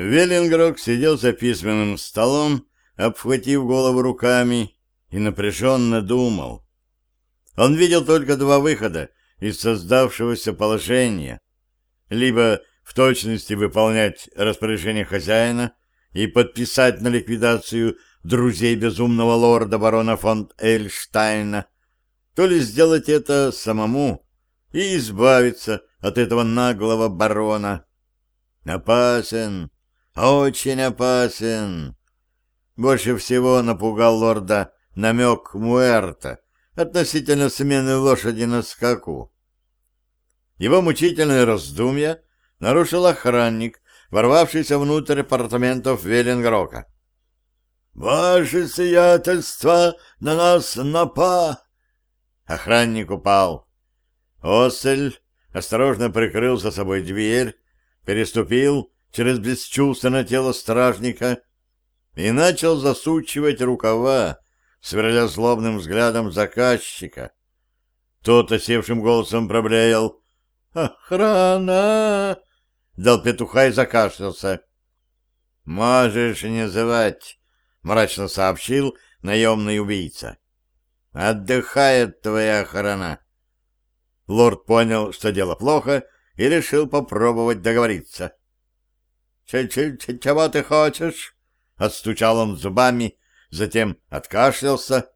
Веллингрок сидел за письменным столом, обхватив голову руками, и напряженно думал. Он видел только два выхода из создавшегося положения. Либо в точности выполнять распоряжение хозяина и подписать на ликвидацию друзей безумного лорда барона фон Эльштайна, то ли сделать это самому и избавиться от этого наглого барона. Опасен, очень опасен. Больше всего напугал лорда намек Муэрта относительно смены лошади на скаку. Его мучительное раздумье нарушил охранник, ворвавшийся внутрь апартаментов Веленгрока. «Ваше сиятельство на нас напа!» Охранник упал. Осель осторожно прикрыл за собой дверь, переступил через бесчувственное тело стражника и начал засучивать рукава, сверля злобным взглядом заказчика. Тот осевшим голосом проблеял «Охрана!» дал петуха и закашлялся. «Можешь не звать», — мрачно сообщил наемный убийца. «Отдыхает твоя охрана». Лорд понял, что дело плохо, и решил попробовать договориться. «Чего ты хочешь?» — отстучал он зубами, затем откашлялся,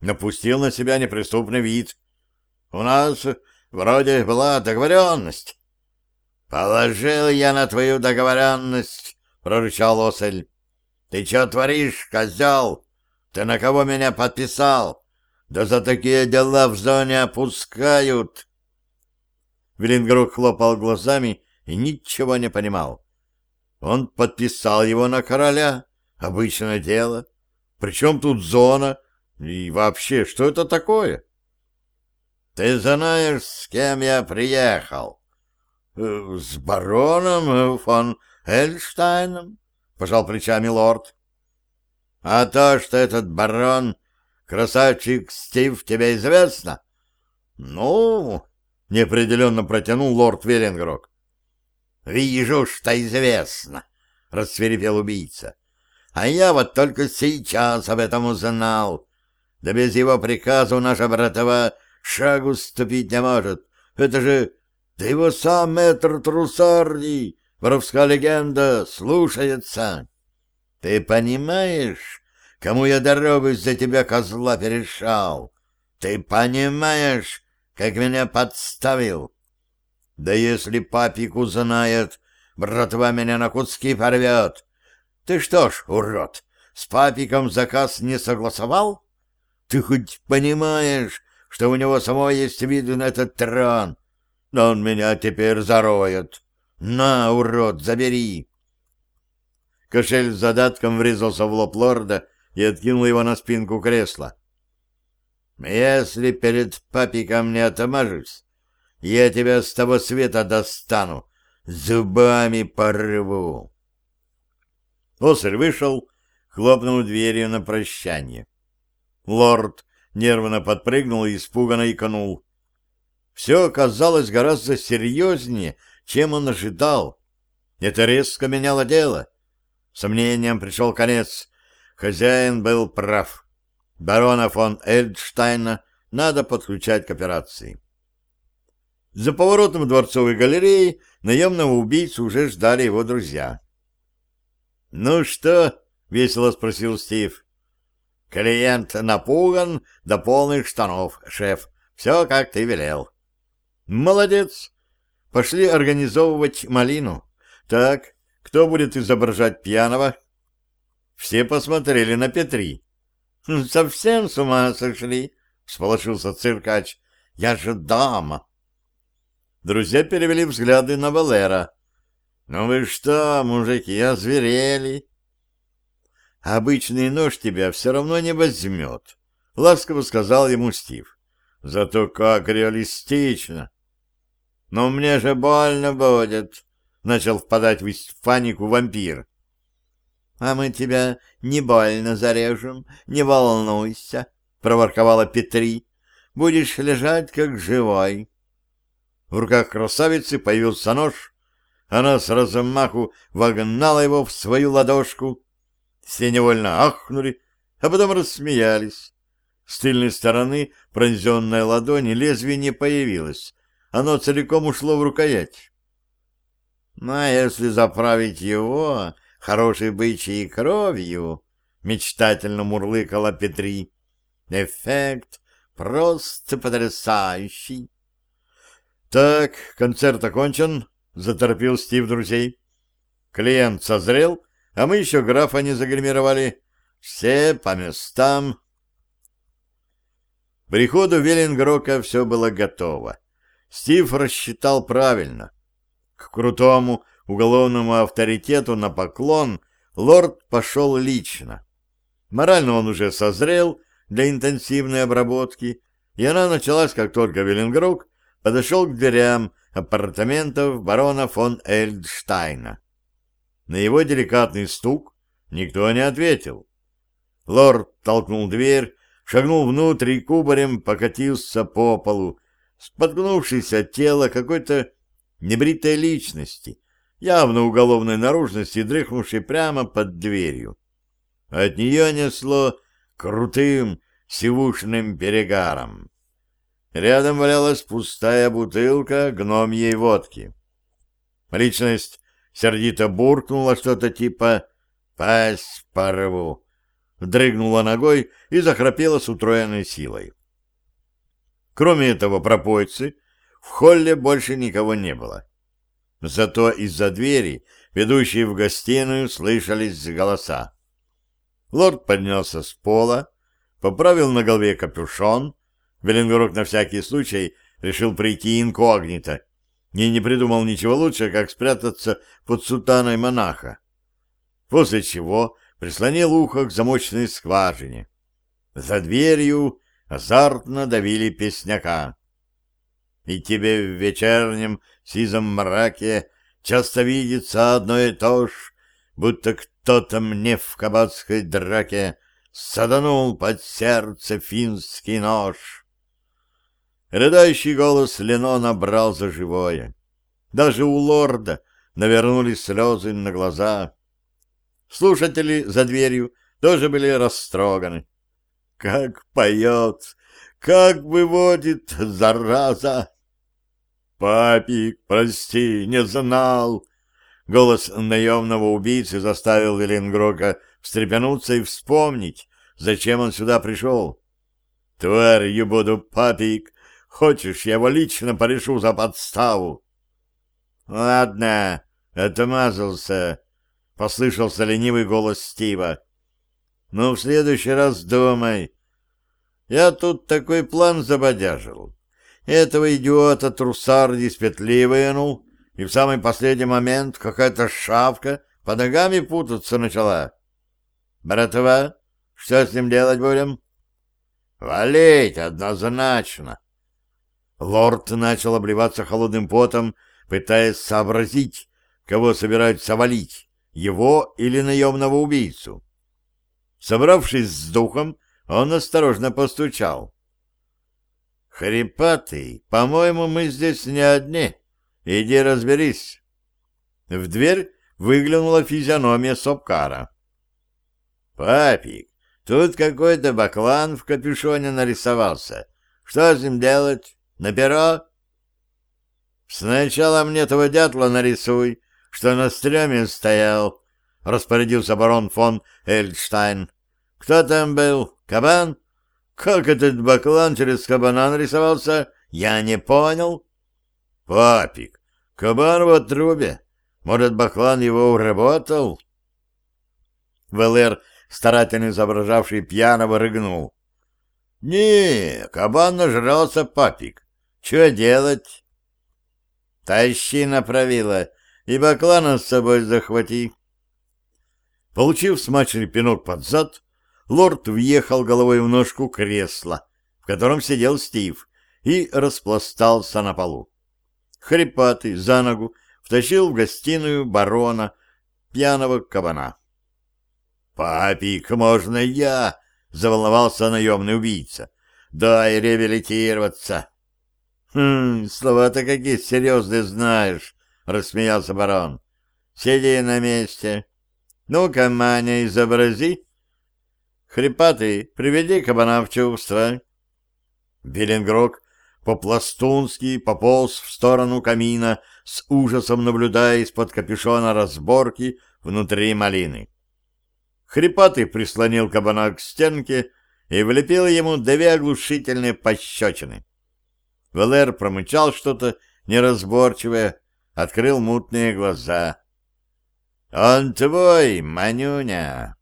напустил на себя неприступный вид. «У нас вроде была договоренность». «Положил я на твою договоренность», — прорычал Осель. «Ты что творишь, козел? Ты на кого меня подписал? Да за такие дела в зоне опускают». Велингрук хлопал глазами и ничего не понимал. Он подписал его на короля. Обычное дело. Причем тут зона? И вообще, что это такое? Ты знаешь, с кем я приехал? Э, с бароном фон Эльштайном, пожал плечами лорд. А то, что этот барон красавчик Стив, тебе известно? Ну, неопределенно протянул лорд Веллингрок. «Вижу, что известно», — расцверепел убийца. «А я вот только сейчас об этом узнал. Да без его приказа наша братова шагу ступить не может. Это же... Да его сам мэтр Трусарди, воровская легенда, слушается. Ты понимаешь, кому я дорогу из-за тебя, козла, перешал? Ты понимаешь, как меня подставил?» Да если папик узнает, братва меня на куски порвет. Ты что ж, урод, с папиком заказ не согласовал? Ты хоть понимаешь, что у него самого есть виды на этот трон? Но он меня теперь зароет. На, урод, забери. Кошель с задатком врезался в лоб лорда и откинул его на спинку кресла. Если перед папиком не отмажусь, я тебя с того света достану, зубами порву. Осель вышел, хлопнул дверью на прощание. Лорд нервно подпрыгнул и испуганно икнул. Все оказалось гораздо серьезнее, чем он ожидал. Это резко меняло дело. Сомнением пришел конец. Хозяин был прав. Барона фон Эльдштайна надо подключать к операции. За поворотом дворцовой галереи наемного убийцу уже ждали его друзья. «Ну что?» — весело спросил Стив. «Клиент напуган до полных штанов, шеф. Все, как ты велел». «Молодец. Пошли организовывать малину. Так, кто будет изображать пьяного?» Все посмотрели на Петри. «Совсем с ума сошли?» — всполошился циркач. «Я же дама!» Друзья перевели взгляды на Валера. «Ну вы что, мужики, озверели?» «Обычный нож тебя все равно не возьмет», — ласково сказал ему Стив. «Зато как реалистично!» «Но мне же больно будет», — начал впадать в панику вампир. «А мы тебя не больно зарежем, не волнуйся», — проворковала Петри. «Будешь лежать, как живой». В руках красавицы появился нож. она с размаху вогнала его в свою ладошку. Все невольно ахнули, а потом рассмеялись. С тыльной стороны пронзенной ладони лезвие не появилось. Оно целиком ушло в рукоять. Ну, а если заправить его хорошей бычьей кровью, мечтательно мурлыкала Петри, эффект просто потрясающий. Так, концерт окончен, заторопил Стив друзей. Клиент созрел, а мы еще графа не загримировали. Все по местам приходу Веллингрока все было готово. Стив рассчитал правильно. К крутому уголовному авторитету на поклон лорд пошел лично. Морально он уже созрел для интенсивной обработки, и она началась, как только Веллингрок подошел к дверям апартаментов барона фон Эльдштайна. На его деликатный стук никто не ответил. Лорд толкнул дверь шагнул внутрь и кубарем покатился по полу, споткнувшись от тела какой-то небритой личности, явно уголовной наружности, дрыхнувшей прямо под дверью. От нее несло крутым сивушным перегаром. Рядом валялась пустая бутылка гномьей водки. Личность сердито буркнула что-то типа «Пасть порву», дрыгнула ногой и захрапела с утроенной силой. Кроме этого пропойцы, в холле больше никого не было. Зато из-за двери, ведущей в гостиную, слышались голоса. Лорд поднялся с пола, поправил на голове капюшон. Веленгорок на всякий случай решил прийти инкогнито и не придумал ничего лучше, как спрятаться под сутаной монаха. После чего прислонил ухо к замочной скважине. За дверью азартно давили песняка. И тебе в вечернем сизом мраке часто видится одно и то ж, будто кто-то мне в кабацкой драке саданул под сердце финский нож. Рыдающий голос Лено набрал за живое. Даже у лорда навернулись слезы на глаза. Слушатели за дверью тоже были растроганы. Как поет, как выводит, зараза! Папик, прости, не знал. Голос наемного убийцы заставил Веленгрока встрепенуться и вспомнить, зачем он сюда пришел. Тварью буду, папик. Хочешь, я его лично порешу за подставу? Ладно, отмазался. Послышался ленивый голос Стива. «Ну, в следующий раз думай. Я тут такой план забодяжил. Этого идиота трусарди с петли вынул, и в самый последний момент какая-то шавка по ногами путаться начала. Братва, что с ним делать будем?» «Валить однозначно!» Лорд начал обливаться холодным потом, пытаясь сообразить, кого собираются валить его или наемного убийцу. Собравшись с духом, он осторожно постучал. «Хрипатый, по-моему, мы здесь не одни. Иди разберись». В дверь выглянула физиономия Сопкара. «Папик, тут какой-то баклан в капюшоне нарисовался. Что с ним делать? На перо?» «Сначала мне этого дятла нарисуй, что на стреме стоял, — распорядился барон фон Эльштайн. — Кто там был? Кабан? Как этот баклан через кабана нарисовался? Я не понял. — Папик, кабан в отрубе. Может, баклан его уработал? ВЛР, старательно изображавший пьяного, рыгнул. — Не, кабан нажрался, папик. Что делать? — Тащи направила и баклана с собой захвати. Получив смачный пинок под зад, лорд въехал головой в ножку кресла, в котором сидел Стив, и распластался на полу. Хрипатый за ногу втащил в гостиную барона, пьяного кабана. «Папик, можно я?» — заволновался наемный убийца. «Дай реабилитироваться». «Хм, слова-то какие серьезные знаешь», рассмеялся барон. Сиди на месте. Ну-ка, Маня, изобрази. Хрипатый, приведи кабана в чувство. Веленгрок по-пластунски пополз в сторону камина, с ужасом наблюдая из-под капюшона разборки внутри малины. Хрипатый прислонил кабана к стенке и влепил ему две оглушительные пощечины. Валер промычал что-то неразборчивое, открыл мутные глаза. — Он твой, Манюня!